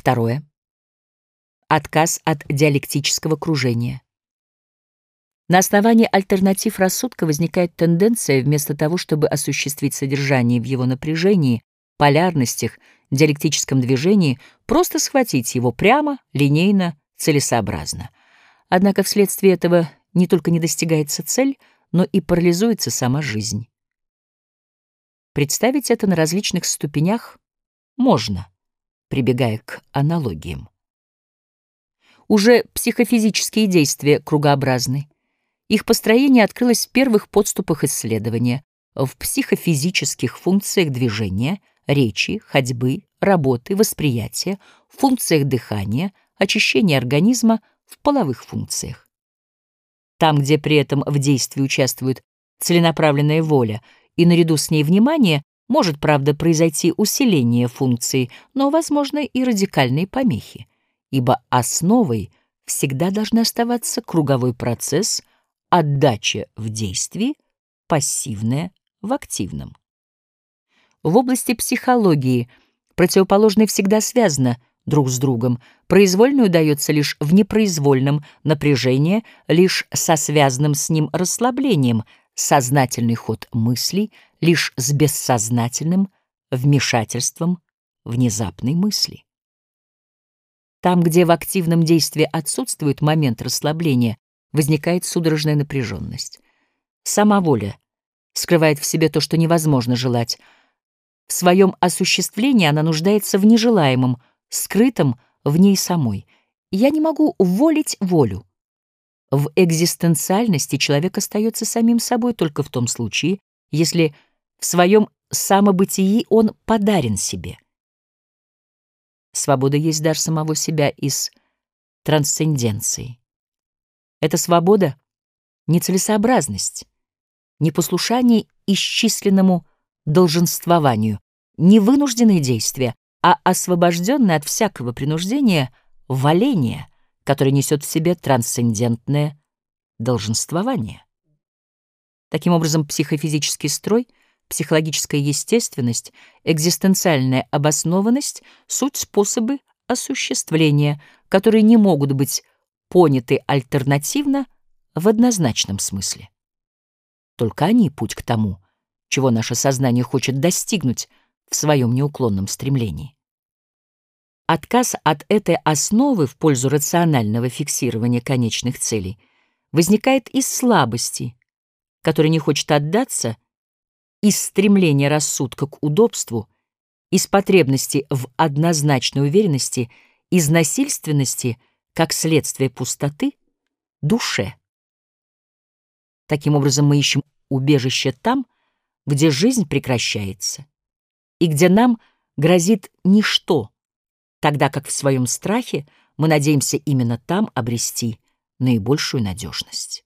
Второе. Отказ от диалектического кружения. На основании альтернатив рассудка возникает тенденция, вместо того, чтобы осуществить содержание в его напряжении, полярностях, диалектическом движении, просто схватить его прямо, линейно, целесообразно. Однако вследствие этого не только не достигается цель, но и парализуется сама жизнь. Представить это на различных ступенях можно, прибегая к аналогиям. Уже психофизические действия кругообразны. Их построение открылось в первых подступах исследования, в психофизических функциях движения, речи, ходьбы, работы, восприятия, функциях дыхания, очищения организма, в половых функциях. Там, где при этом в действии участвует целенаправленная воля и наряду с ней внимание, может, правда, произойти усиление функции, но, возможно, и радикальные помехи, ибо основой всегда должны оставаться круговой процесс, отдача в действии, пассивная в активном. В области психологии противоположное всегда связано друг с другом, произвольное удается лишь в непроизвольном, напряжение лишь со связанным с ним расслаблением, сознательный ход мыслей лишь с бессознательным вмешательством внезапной мысли. Там, где в активном действии отсутствует момент расслабления, возникает судорожная напряженность. Сама воля скрывает в себе то, что невозможно желать. В своем осуществлении она нуждается в нежелаемом, скрытом в ней самой. Я не могу волить волю. В экзистенциальности человек остается самим собой только в том случае, если в своем самобытии он подарен себе. Свобода есть дар самого себя из трансценденции. Эта свобода — нецелесообразность, непослушание исчисленному долженствованию, невынужденные действия, а освобожденное от всякого принуждения валение, которое несет в себе трансцендентное долженствование. Таким образом, психофизический строй, психологическая естественность, экзистенциальная обоснованность — суть способы осуществления, которые не могут быть поняты альтернативно в однозначном смысле. Только они — путь к тому, чего наше сознание хочет достигнуть в своем неуклонном стремлении. Отказ от этой основы в пользу рационального фиксирования конечных целей возникает из слабости, которая не хочет отдаться, из стремления рассудка к удобству, из потребности в однозначной уверенности, из насильственности, как следствие пустоты, душе. Таким образом, мы ищем убежище там, где жизнь прекращается, и где нам грозит ничто, тогда как в своем страхе мы надеемся именно там обрести наибольшую надежность.